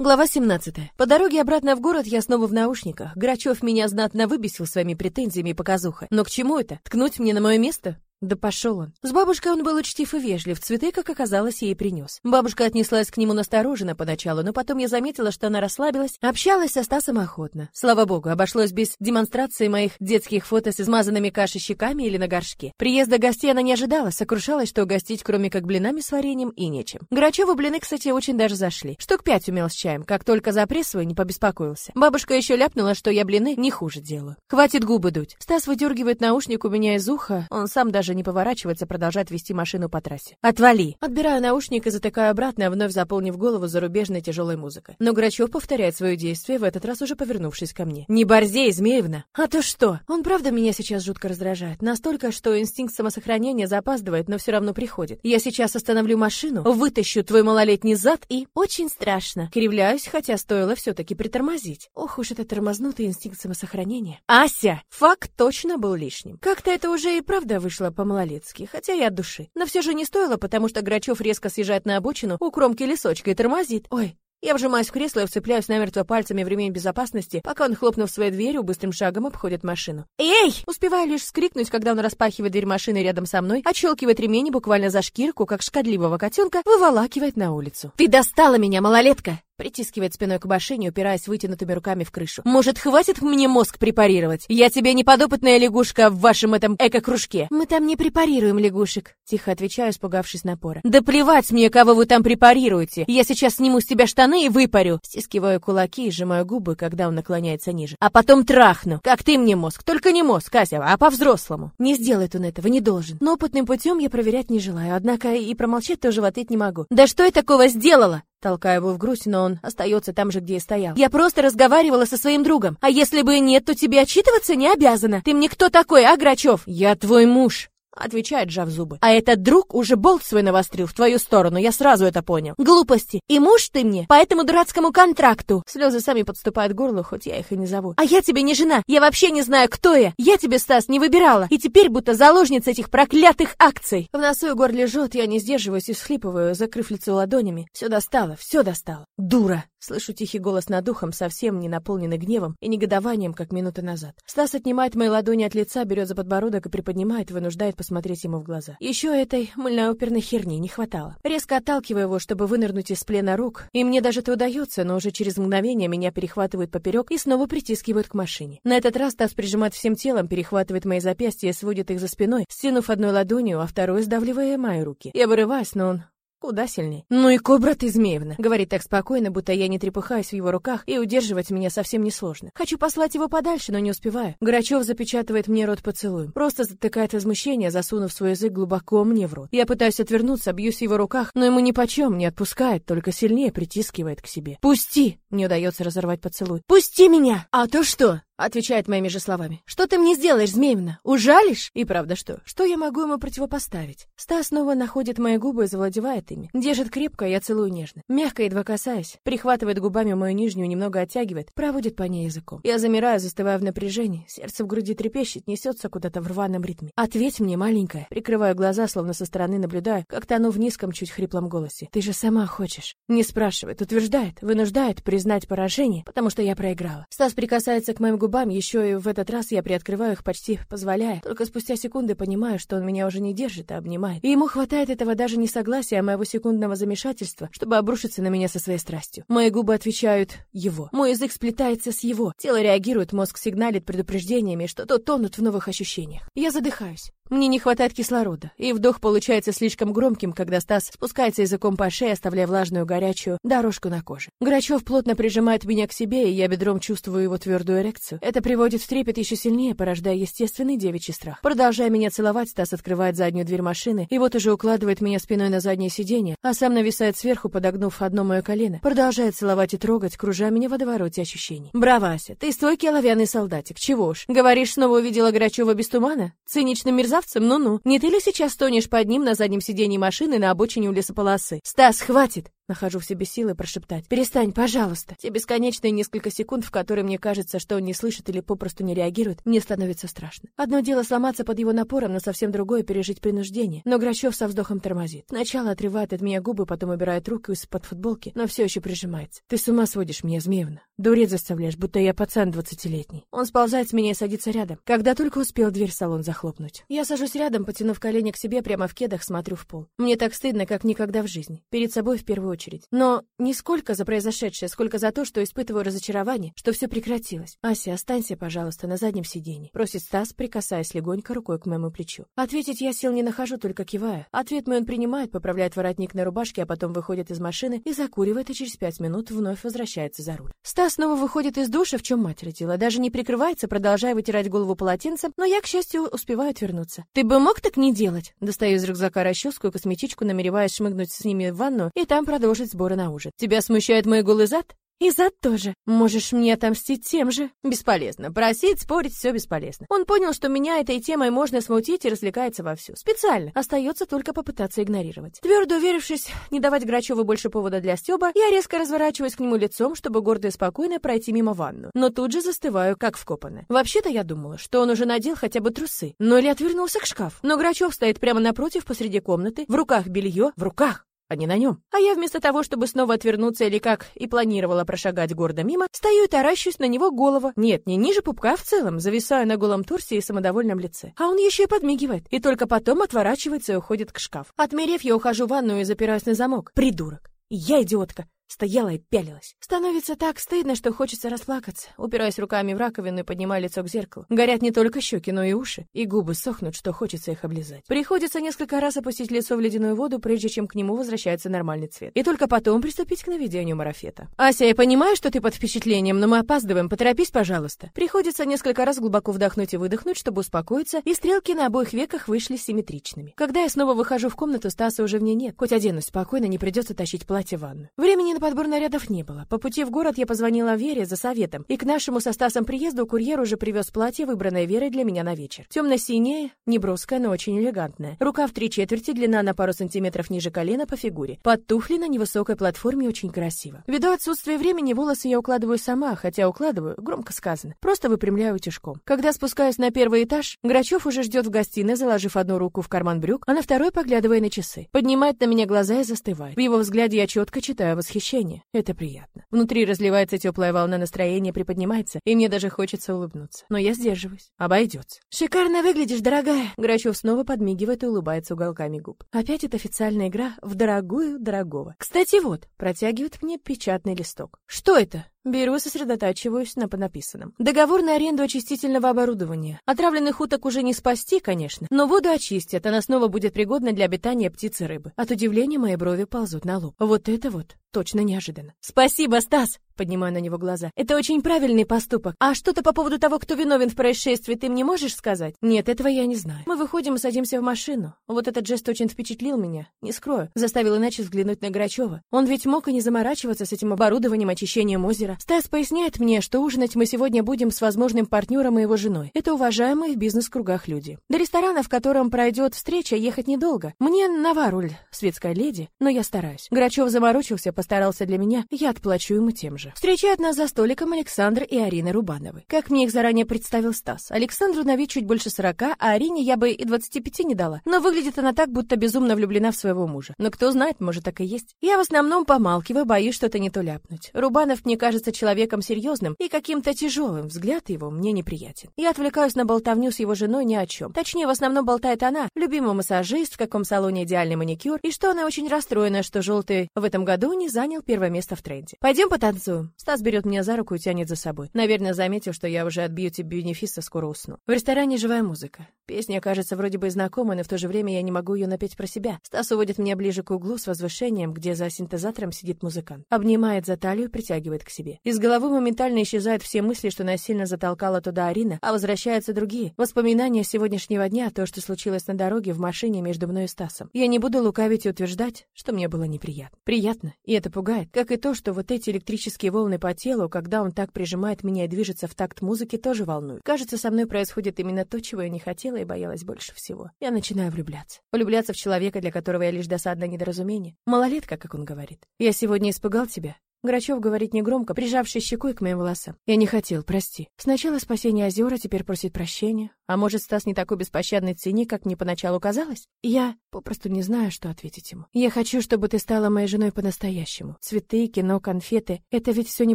Глава 17. По дороге обратно в город я снова в наушниках. Грачев меня знатно выбесил своими претензиями и показухой. Но к чему это? Ткнуть мне на мое место? Да пошел он. С бабушкой он был учтив и вежлив, цветы, как оказалось, ей принес. Бабушка отнеслась к нему настороженно поначалу, но потом я заметила, что она расслабилась, общалась со Стасом охотно. Слава богу, обошлось без демонстрации моих детских фото с измазанными кашей щеками или на горшке. Приезда гостей она не ожидала, сокрушалась, что угостить, кроме как блинами с вареньем, и нечем. Грачеву блины, кстати, очень даже зашли. Штук пять умел с чаем, как только за прессовый не побеспокоился. Бабушка еще ляпнула, что я блины не хуже делаю. Хватит губы дуть. Стас выдергивает наушник у меня из уха, он сам даже не поворачивается, продолжает вести машину по трассе. «Отвали!» Отбираю наушник и затыкаю обратно, вновь заполнив голову зарубежной тяжелой музыкой. Но Грачев повторяет свое действие, в этот раз уже повернувшись ко мне. «Не борзей, Змеевна!» «А то что? Он правда меня сейчас жутко раздражает. Настолько, что инстинкт самосохранения запаздывает, но все равно приходит. Я сейчас остановлю машину, вытащу твой малолетний зад и... Очень страшно. Кривляюсь, хотя стоило все-таки притормозить. Ох уж этот тормознутый инстинкт самосохранения. Ася! Факт точно был лишним. Как-то это уже и правда вышло по-малолетски хотя и от души. Но все же не стоило, потому что Грачев резко съезжает на обочину у кромки лесочка и тормозит. Ой, я вжимаюсь в кресло и вцепляюсь намертво пальцами в ремень безопасности, пока он, хлопнув своей дверью, быстрым шагом обходит машину. «Эй!» Успеваю лишь вскрикнуть, когда он распахивает дверь машины рядом со мной, отщелкивает ремень и буквально за шкирку, как шкодливого котенка, выволакивает на улицу. «Ты достала меня, малолетка!» Притискивает спиной к машине, упираясь вытянутыми руками в крышу. «Может, хватит мне мозг препарировать? Я тебе не подопытная лягушка в вашем этом эко-кружке». «Мы там не препарируем лягушек», — тихо отвечаю, испугавшись напора. «Да плевать мне, кого вы там препарируете! Я сейчас сниму с тебя штаны и выпарю!» Стискиваю кулаки и сжимаю губы, когда он наклоняется ниже. «А потом трахну! Как ты мне мозг! Только не мозг, Кася, а по-взрослому!» Не сделает он этого, не должен. Но опытным путем я проверять не желаю, однако и промолчать тоже в ответ не могу. «Да что я такого сделала?» Толкаю его в грудь, но он остается там же, где и стоял. Я просто разговаривала со своим другом. А если бы нет, то тебе отчитываться не обязана. Ты мне кто такой, а, Грачев? Я твой муж отвечает, сжав зубы. А этот друг уже болт свой навострил в твою сторону, я сразу это понял. Глупости. И муж ты мне по этому дурацкому контракту. Слезы сами подступают к горлу, хоть я их и не зову. А я тебе не жена. Я вообще не знаю, кто я. Я тебе, Стас, не выбирала. И теперь будто заложница этих проклятых акций. В носу и горле жжет, я не сдерживаюсь и всхлипываю, закрыв лицо ладонями. Все достало, все достало. Дура. Слышу тихий голос над ухом, совсем не наполненный гневом и негодованием, как минуты назад. Стас отнимает мои ладони от лица, берет за подбородок и приподнимает, вынуждает посмотреть ему в глаза. Еще этой мыльно-оперной херни не хватало. Резко отталкиваю его, чтобы вынырнуть из плена рук, и мне даже это удается, но уже через мгновение меня перехватывают поперек и снова притискивают к машине. На этот раз Стас прижимает всем телом, перехватывает мои запястья и сводит их за спиной, стянув одной ладонью, а второй сдавливая мои руки. Я вырываюсь, но он Куда сильнее. Ну и кобра ты, Змеевна. Говорит так спокойно, будто я не трепыхаюсь в его руках, и удерживать меня совсем несложно. Хочу послать его подальше, но не успеваю. Грачев запечатывает мне рот поцелуем. Просто затыкает возмущение, засунув свой язык глубоко мне в рот. Я пытаюсь отвернуться, бьюсь в его руках, но ему нипочем не отпускает, только сильнее притискивает к себе. «Пусти!» Не удается разорвать поцелуй. «Пусти меня!» «А то что?» Отвечает моими же словами. «Что ты мне сделаешь, Змеевна? Ужалишь?» И правда что? Что я могу ему противопоставить? Стас снова находит мои губы и завладевает ими. Держит крепко, я целую нежно. Мягко, едва касаясь. Прихватывает губами мою нижнюю, немного оттягивает. Проводит по ней языком. Я замираю, застываю в напряжении. Сердце в груди трепещет, несется куда-то в рваном ритме. «Ответь мне, маленькая!» Прикрываю глаза, словно со стороны наблюдаю, как тону в низком, чуть хриплом голосе. «Ты же сама хочешь!» Не спрашивает, утверждает, вынуждает признать поражение, потому что я проиграла. Стас прикасается к моим губам губам, еще и в этот раз я приоткрываю их почти позволяя. Только спустя секунды понимаю, что он меня уже не держит, а обнимает. И ему хватает этого даже не согласия, а моего секундного замешательства, чтобы обрушиться на меня со своей страстью. Мои губы отвечают его. Мой язык сплетается с его. Тело реагирует, мозг сигналит предупреждениями, что то тонут в новых ощущениях. Я задыхаюсь. Мне не хватает кислорода, и вдох получается слишком громким, когда Стас спускается языком по шее, оставляя влажную горячую дорожку на коже. Грачев плотно прижимает меня к себе, и я бедром чувствую его твердую эрекцию. Это приводит в трепет еще сильнее, порождая естественный девичий страх. Продолжая меня целовать, Стас открывает заднюю дверь машины, и вот уже укладывает меня спиной на заднее сиденье, а сам нависает сверху, подогнув одно мое колено. Продолжает целовать и трогать, кружа меня в водовороте ощущений. «Браво, Ася, ты стойкий оловянный солдатик, чего уж. Говоришь, снова увидела Грачева без тумана? Циничный мерзавец мерзавцем? Ну-ну. Не ты ли сейчас стонешь под ним на заднем сиденье машины на обочине у лесополосы? Стас, хватит! Нахожу в себе силы прошептать. «Перестань, пожалуйста!» Те бесконечные несколько секунд, в которые мне кажется, что он не слышит или попросту не реагирует, мне становится страшно. Одно дело сломаться под его напором, но совсем другое — пережить принуждение. Но Грачев со вздохом тормозит. Сначала отрывает от меня губы, потом убирает руку из-под футболки, но все еще прижимается. «Ты с ума сводишь меня, Змеевна. Дурец заставляешь, будто я пацан двадцатилетний». Он сползает с меня и садится рядом, когда только успел дверь в салон захлопнуть. Я сажусь рядом, потянув колени к себе, прямо в кедах смотрю в пол. Мне так стыдно, как никогда в жизни. Перед собой в первую очередь. Но не сколько за произошедшее, сколько за то, что испытываю разочарование, что все прекратилось. «Ася, останься, пожалуйста, на заднем сиденье», — просит Стас, прикасаясь легонько рукой к моему плечу. Ответить я сил не нахожу, только кивая. Ответ мой он принимает, поправляет воротник на рубашке, а потом выходит из машины и закуривает, и через пять минут вновь возвращается за руль. Стас снова выходит из душа, в чем мать родила. Даже не прикрывается, продолжая вытирать голову полотенцем, но я, к счастью, успеваю отвернуться. «Ты бы мог так не делать?» Достаю из рюкзака расческу и косметичку, намереваясь шмыгнуть с ними в ванну и там продолжить сборы на ужин. «Тебя смущает мой голый зад?» И зад тоже. Можешь мне отомстить тем же? Бесполезно. Просить, спорить, все бесполезно. Он понял, что меня этой темой можно смутить и развлекается вовсю. Специально. Остается только попытаться игнорировать. Твердо уверившись не давать Грачеву больше повода для стеба, я резко разворачиваюсь к нему лицом, чтобы гордо и спокойно пройти мимо ванну. Но тут же застываю, как вкопанная. Вообще-то я думала, что он уже надел хотя бы трусы. Но или отвернулся к шкафу. Но Грачев стоит прямо напротив посреди комнаты, в руках белье, в руках а не на нем. А я вместо того, чтобы снова отвернуться или как и планировала прошагать гордо мимо, стою и таращусь на него голову. Нет, не ниже пупка, а в целом, зависаю на голом торсе и самодовольном лице. А он еще и подмигивает, и только потом отворачивается и уходит к шкафу. Отмерев, я ухожу в ванную и запираюсь на замок. Придурок. Я идиотка. Стояла и пялилась. Становится так стыдно, что хочется расплакаться. Упираясь руками в раковину и поднимая лицо к зеркалу. Горят не только щеки, но и уши, и губы сохнут, что хочется их облизать. Приходится несколько раз опустить лицо в ледяную воду, прежде чем к нему возвращается нормальный цвет. И только потом приступить к наведению марафета. «Ася, я понимаю, что ты под впечатлением, но мы опаздываем. Поторопись, пожалуйста». Приходится несколько раз глубоко вдохнуть и выдохнуть, чтобы успокоиться, и стрелки на обоих веках вышли симметричными. Когда я снова выхожу в комнату, Стаса уже в ней нет. Хоть оденусь спокойно, не придется тащить платье в ванну. Времени на подбор нарядов не было. По пути в город я позвонила Вере за советом, и к нашему со Стасом приезду курьер уже привез платье, выбранное Верой для меня на вечер. Темно-синее, неброское, но очень элегантное. Рука в три четверти, длина на пару сантиметров ниже колена по фигуре. Под туфли на невысокой платформе очень красиво. Ввиду отсутствия времени, волосы я укладываю сама, хотя укладываю, громко сказано, просто выпрямляю утюжком. Когда спускаюсь на первый этаж, Грачев уже ждет в гостиной, заложив одну руку в карман брюк, а на второй поглядывая на часы. Поднимает на меня глаза и застывает. В его взгляде я четко читаю восхищение. Это приятно. Внутри разливается теплая волна настроения, приподнимается, и мне даже хочется улыбнуться. Но я сдерживаюсь. Обойдется. Шикарно выглядишь, дорогая. Грачев снова подмигивает и улыбается уголками губ. Опять эта официальная игра в дорогую дорогого. Кстати, вот, протягивает мне печатный листок. Что это? Беру сосредотачиваюсь на написанном. Договор на аренду очистительного оборудования. Отравленных уток уже не спасти, конечно, но воду очистят, она снова будет пригодна для обитания птиц и рыбы. От удивления мои брови ползут на лоб. Вот это вот точно неожиданно. Спасибо, Стас! Поднимаю на него глаза. Это очень правильный поступок. А что-то по поводу того, кто виновен в происшествии, ты мне можешь сказать? Нет, этого я не знаю. Мы выходим и садимся в машину. Вот этот жест очень впечатлил меня. Не скрою. Заставил иначе взглянуть на Грачева. Он ведь мог и не заморачиваться с этим оборудованием очищением озера. Стас поясняет мне, что ужинать мы сегодня будем с возможным партнером и его женой. Это уважаемые в бизнес-кругах люди. До ресторана, в котором пройдет встреча, ехать недолго. Мне нова роль светская леди, но я стараюсь. Грачев заморочился, постарался для меня, я отплачу ему тем же. Встречают нас за столиком Александр и Арина Рубановы. Как мне их заранее представил Стас. Александру на вид чуть больше сорока, а Арине я бы и двадцати пяти не дала. Но выглядит она так, будто безумно влюблена в своего мужа. Но кто знает, может так и есть. Я в основном помалкиваю, боюсь что-то не то ляпнуть. Рубанов мне кажется человеком серьезным и каким-то тяжелым. Взгляд его мне неприятен. Я отвлекаюсь на болтовню с его женой ни о чем. Точнее, в основном болтает она. Любимый массажист, в каком салоне идеальный маникюр, и что она очень расстроена, что желтый в этом году не занял первое место в тренде. Пойдем потанцуем. Стас берет меня за руку и тянет за собой. Наверное, заметил, что я уже от бьюти-бенефиса скоро усну. В ресторане живая музыка. Песня кажется вроде бы знакомой, но в то же время я не могу ее напеть про себя. Стас уводит меня ближе к углу с возвышением, где за синтезатором сидит музыкант. Обнимает за талию, притягивает к себе. Из головы моментально исчезают все мысли, что насильно затолкала туда Арина, а возвращаются другие. Воспоминания сегодняшнего дня, то, что случилось на дороге в машине между мной и Стасом. Я не буду лукавить и утверждать, что мне было неприятно. Приятно, и это пугает, как и то, что вот эти электрические резкие волны по телу, когда он так прижимает меня и движется в такт музыки, тоже волнуют. Кажется, со мной происходит именно то, чего я не хотела и боялась больше всего. Я начинаю влюбляться. Влюбляться в человека, для которого я лишь досадное недоразумение. Малолетка, как он говорит. Я сегодня испугал тебя. Грачев говорит негромко, прижавшись щекой к моим волосам. «Я не хотел, прости. Сначала спасение озера, теперь просит прощения. А может, Стас не такой беспощадный циник, как мне поначалу казалось? Я попросту не знаю, что ответить ему. Я хочу, чтобы ты стала моей женой по-настоящему. Цветы, кино, конфеты — это ведь все не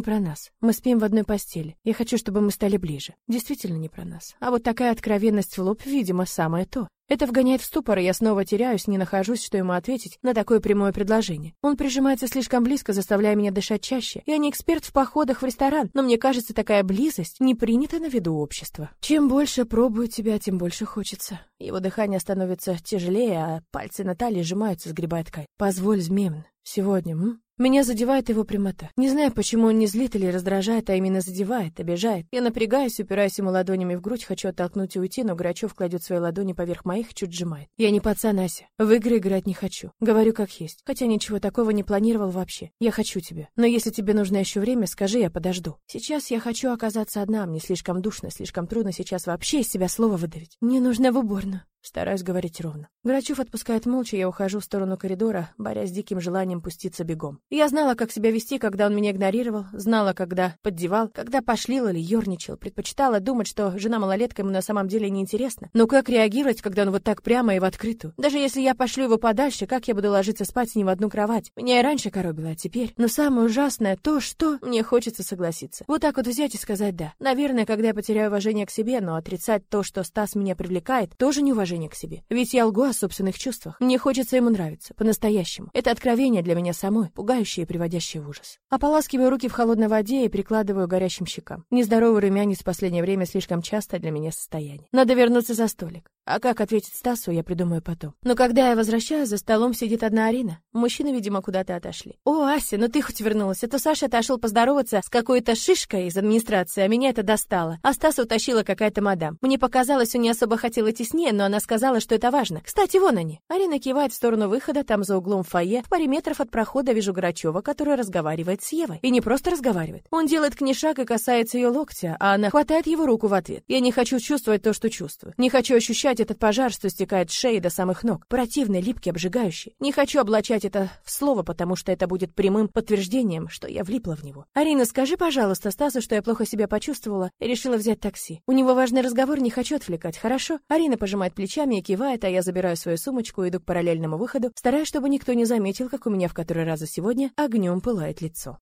про нас. Мы спим в одной постели. Я хочу, чтобы мы стали ближе. Действительно не про нас. А вот такая откровенность в лоб, видимо, самое то. Это вгоняет в ступор, и я снова теряюсь, не нахожусь, что ему ответить на такое прямое предложение. Он прижимается слишком близко, заставляя меня дышать чаще. Я не эксперт в походах в ресторан, но мне кажется, такая близость не принята на виду общества. Чем больше пробую тебя, тем больше хочется. Его дыхание становится тяжелее, а пальцы Натальи сжимаются, сгребая ткань. Позволь, Змеевна, сегодня, м? Меня задевает его прямота. Не знаю, почему он не злит или раздражает, а именно задевает, обижает. Я напрягаюсь, упираюсь ему ладонями в грудь, хочу оттолкнуть и уйти, но Грачев кладет свои ладони поверх моих, чуть сжимает. Я не пацан, Ася. В игры играть не хочу. Говорю как есть. Хотя ничего такого не планировал вообще. Я хочу тебя. Но если тебе нужно еще время, скажи, я подожду. Сейчас я хочу оказаться одна, мне слишком душно, слишком трудно сейчас вообще из себя слово выдавить. Мне нужно в уборную. Стараюсь говорить ровно. Грачев отпускает молча, я ухожу в сторону коридора, борясь с диким желанием пуститься бегом. Я знала, как себя вести, когда он меня игнорировал, знала, когда поддевал, когда пошлил или ерничал, предпочитала думать, что жена малолетка ему на самом деле не интересна. Но как реагировать, когда он вот так прямо и в открытую? Даже если я пошлю его подальше, как я буду ложиться спать с ним в одну кровать? Меня и раньше коробило, а теперь... Но самое ужасное то, что мне хочется согласиться. Вот так вот взять и сказать «да». Наверное, когда я потеряю уважение к себе, но отрицать то, что Стас меня привлекает, тоже неуважение уважение к себе. Ведь я лгу о собственных чувствах. Мне хочется ему нравиться, по-настоящему. Это откровение для меня самой, пугающее и приводящее в ужас. Ополаскиваю руки в холодной воде и прикладываю горящим щекам. Нездоровый румянец в последнее время слишком часто для меня состояние. Надо вернуться за столик. А как ответить Стасу, я придумаю потом. Но когда я возвращаюсь, за столом сидит одна Арина. Мужчины, видимо, куда-то отошли. «О, Ася, ну ты хоть вернулась, а то Саша отошел поздороваться с какой-то шишкой из администрации, а меня это достало. А Стаса утащила какая-то мадам. Мне показалось, он не особо хотел идти с ней, но она сказала, что это важно. Кстати, вон они». Арина кивает в сторону выхода, там за углом фойе, в паре метров от прохода вижу Грачева, который разговаривает с Евой. И не просто разговаривает. Он делает к ней шаг и касается ее локтя, а она хватает его руку в ответ. Я не хочу чувствовать то, что чувствую. Не хочу ощущать ощущать этот пожар, что стекает с шеи до самых ног. Противный, липкий, обжигающий. Не хочу облачать это в слово, потому что это будет прямым подтверждением, что я влипла в него. Арина, скажи, пожалуйста, Стасу, что я плохо себя почувствовала и решила взять такси. У него важный разговор, не хочу отвлекать, хорошо? Арина пожимает плечами и кивает, а я забираю свою сумочку и иду к параллельному выходу, стараясь, чтобы никто не заметил, как у меня в который раз за сегодня огнем пылает лицо.